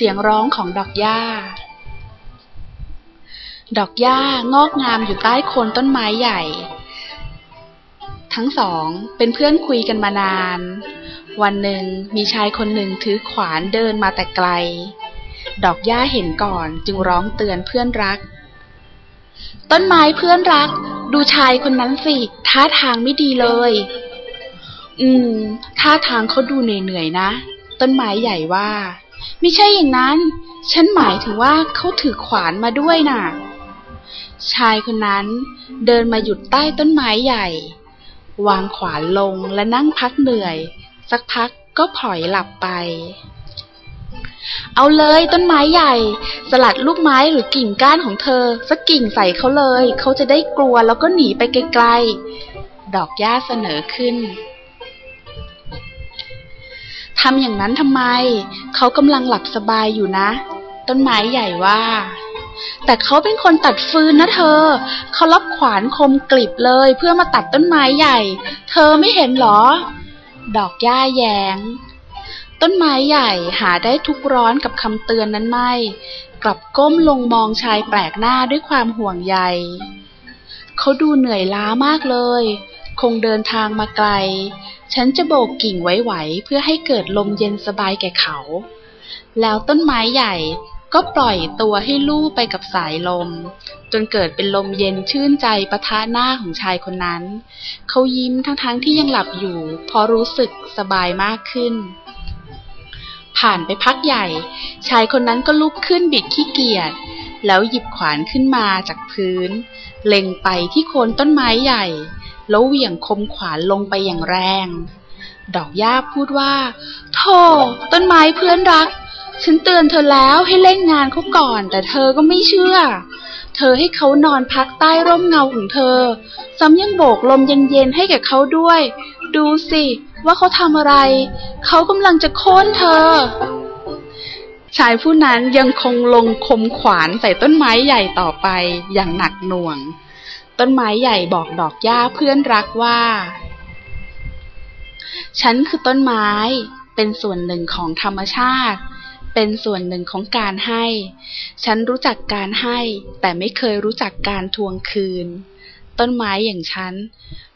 สียงร้องของดอกหญ้า ดอกหญ้างอกงามอยู่ใต้โคนต้นไม้ใหญ่ ทั้งสองเป็นเพื่อนคุยกันมานาน วันหนึ่งมีชายคนหนึ่งถือขวานเดินมาแต่ไกล ดอกหญ้าเห็นก่อนจึงร้องเตือนเพื่อนรัก ต้นไม้เพื่อนรัก ดูชายคนนั้นสิท่าทางไม่ดีเลย อืมท่าทางเขาดูเหนื่อยๆนะ ต้นไม้ใหญ่ว่า ไม่ใช่อย่างนั้น ฉันหมายถึงว่าเขาถือขวานมาด้วยน่ะ ชายคนนั้นเดินมาหยุดใต้ต้นไม้ใหญ่ วางขวานลงและนั่งพักเหนื่อย สักพักก็ผอยหลับไป เอาเลยต้นไม้ใหญ่ สลัดลูกไม้หรือกิ่งก้านของเธอ สักกิ่งใส่เขาเลย เขาจะได้กลัวแล้วก็หนีไปไกลๆ ดอกหญ้าเสนอขึ้น ทำอย่างนั้นทำไม เขากำลังหลับสบายอยู่นะ ต้นไม้ใหญ่ว่า แต่เขาเป็นคนตัดฟืนนะเธอ เขารับขวานคมกลิบเลยเพื่อมาตัดต้นไม้ใหญ่ เธอไม่เห็นหรอ ดอกหญ้าแยง ต้นไม้ใหญ่หาได้ทุกร้อนกับคำเตือนนั้นไม่ กลับก้มลงมองชายแปลกหน้าด้วยความห่วงใยเขาดูเหนื่อยล้ามากเลย คงเดินทางมาไกล ฉันจะโบกกิ่งไว้ไหวเพื่อให้เกิดลมเย็นสบายแก่เขา แล้วต้นไม้ใหญ่ก็ปล่อยตัวให้ลู่ไปกับสายลม จนเกิดเป็นลมเย็นชื่นใจประทะหน้าของชายคนนั้น เขายิ้มทั้งๆทที่ยังหลับอยู่ พอรู้สึกสบายมากขึ้น ผ่านไปพักใหญ่ ชายคนนั้นก็ลุกขึ้นบิดขี้เกียจแล้วหยิบขวานขึ้นมาจากพื้น เล็งไปที่โคนต้นไม้ใหญ่ แล้วเหวี่ยงคมขวานลงไปอย่างแรง ดอกหญ้าพูดว่าโธ่ต้นไม้เพื่อนรัก ฉันเตือนเธอแล้วให้เล่นงานเขาก่อน แต่เธอก็ไม่เชื่อ เธอให้เขานอนพักใต้ร่มเงาของเธอ ซ้ำยังโบกลมเย็นๆให้แก่เขาด้วย ดูสิว่าเขาทำอะไร เขากำลังจะโค่นเธอชายผู้นั้นยังคงลงคมขวานใส่ต้นไม้ใหญ่ต่อไปอย่างหนักหน่วง ต้นไม้ใหญ่บอกดอกหญ้าเพื่อนรักว่า ฉันคือต้นไม้ เป็นส่วนหนึ่งของธรรมชาติ เป็นส่วนหนึ่งของการให้ ฉันรู้จักการให้ แต่ไม่เคยรู้จักการทวงคืน ต้นไม้อย่างฉัน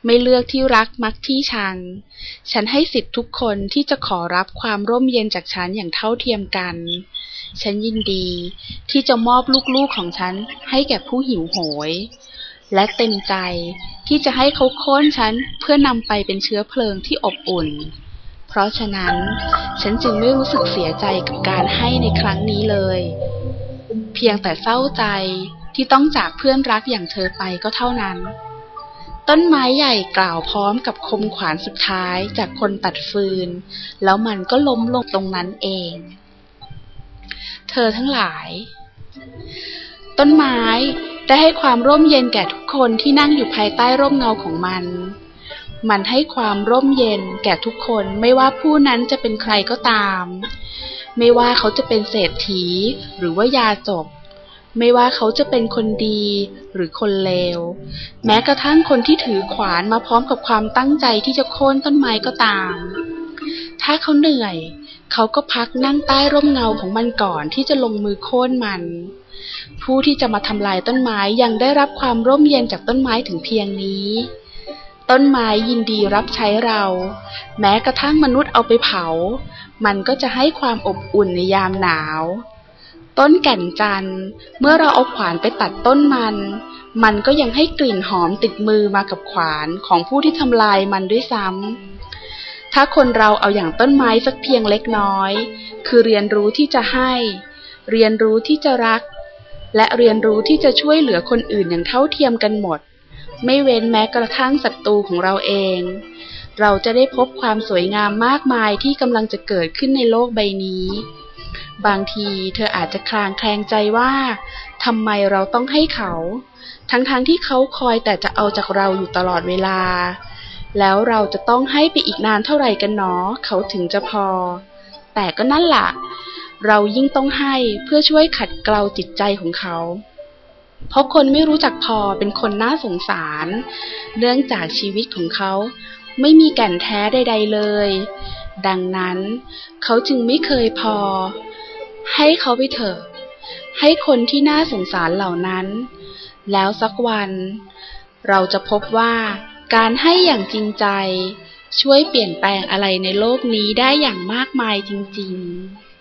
ไม่เลือกที่รักมักที่ชัง ฉันให้สิทธิ์ทุกคนที่จะขอรับความร่มเย็นจากฉันอย่างเท่าเทียมกันฉันยินดีที่จะมอบลูกๆของฉันให้แก่ผู้หิวโหย และเต็มใจที่จะให้เขาโค่นฉันเพื่อนำไปเป็นเชื้อเพลิงที่อบอุ่น เพราะฉะนั้นฉันจึงไม่รู้สึกเสียใจกับการให้ในครั้งนี้เลย เพียงแต่เศร้าใจที่ต้องจากเพื่อนรักอย่างเธอไปก็เท่านั้น ต้นไม้ใหญ่กล่าวพร้อมกับคมขวานสุดท้ายจากคนตัดฟืน แล้วมันก็ล้มลงตรงนั้นเอง เธอทั้งหลาย ต้นไม้ ได้ให้ความร่มเย็นแก่ทุกคนที่นั่งอยู่ภายใต้ร่มเงาของมัน มันให้ความร่มเย็นแก่ทุกคนไม่ว่าผู้นั้นจะเป็นใครก็ตาม ไม่ว่าเขาจะเป็นเศรษฐี หรือว่ายาจบไม่ว่าเขาจะเป็นคนดีหรือคนเลว แม้กระทั่งคนที่ถือขวานมาพร้อมกับความตั้งใจที่จะโค่นต้นไม้ก็ตาม ถ้าเขาเหนื่อย เขาก็พักนั่งใต้ร่มเงาของมันก่อนที่จะลงมือโค่นมัน ผู้ที่จะมาทำลายต้นไม้ยังได้รับความร่มเย็นจากต้นไม้ถึงเพียงนี้ ต้นไม้ยินดีรับใช้เรา แม้กระทั่งมนุษย์เอาไปเผา มันก็จะให้ความอบอุ่นในยามหนาว ต้นแก่นจันทร์เมื่อเราเอาขวานไปตัดต้นมัน มันก็ยังให้กลิ่นหอมติดมือมากับขวานของผู้ที่ทำลายมันด้วยซ้ำถ้าคนเราเอาอย่างต้นไม้สักเพียงเล็กน้อย คือเรียนรู้ที่จะให้ เรียนรู้ที่จะรัก และเรียนรู้ที่จะช่วยเหลือคนอื่นอย่างเท่าเทียมกันหมด ไม่เว้นแม้กระทั่งศัตรูของเราเอง เราจะได้พบความสวยงามมากมายที่กำลังจะเกิดขึ้นในโลกใบนี้ บางทีเธออาจจะคลางแคลงใจว่าทำไมเราต้องให้เขา ทั้งๆทที่เขาคอยแต่จะเอาจากเราอยู่ตลอดเวลา แล้วเราจะต้องให้ไปอีกนานเท่าไหร่กันหนอเขาถึงจะพอ แต่ก็นั่นละ่ะ เรายิ่งต้องให้เพื่อช่วยขัดเกลาจิตใจของเขา เพราะคนไม่รู้จักพอเป็นคนน่าสงสาร เนื่องจากชีวิตของเขาไม่มีแก่นแท้ใด ๆเลย ดังนั้นเขาจึงไม่เคยพอ ให้เขาไปเถอะ ให้คนที่น่าสงสารเหล่านั้น แล้วสักวัน เราจะพบว่าการให้อย่างจริงใจ ช่วยเปลี่ยนแปลงอะไรในโลกนี้ได้อย่างมากมายจริง ๆ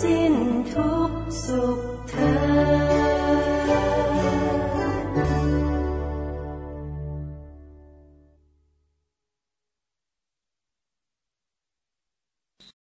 สิ้นทุกสุขเธอ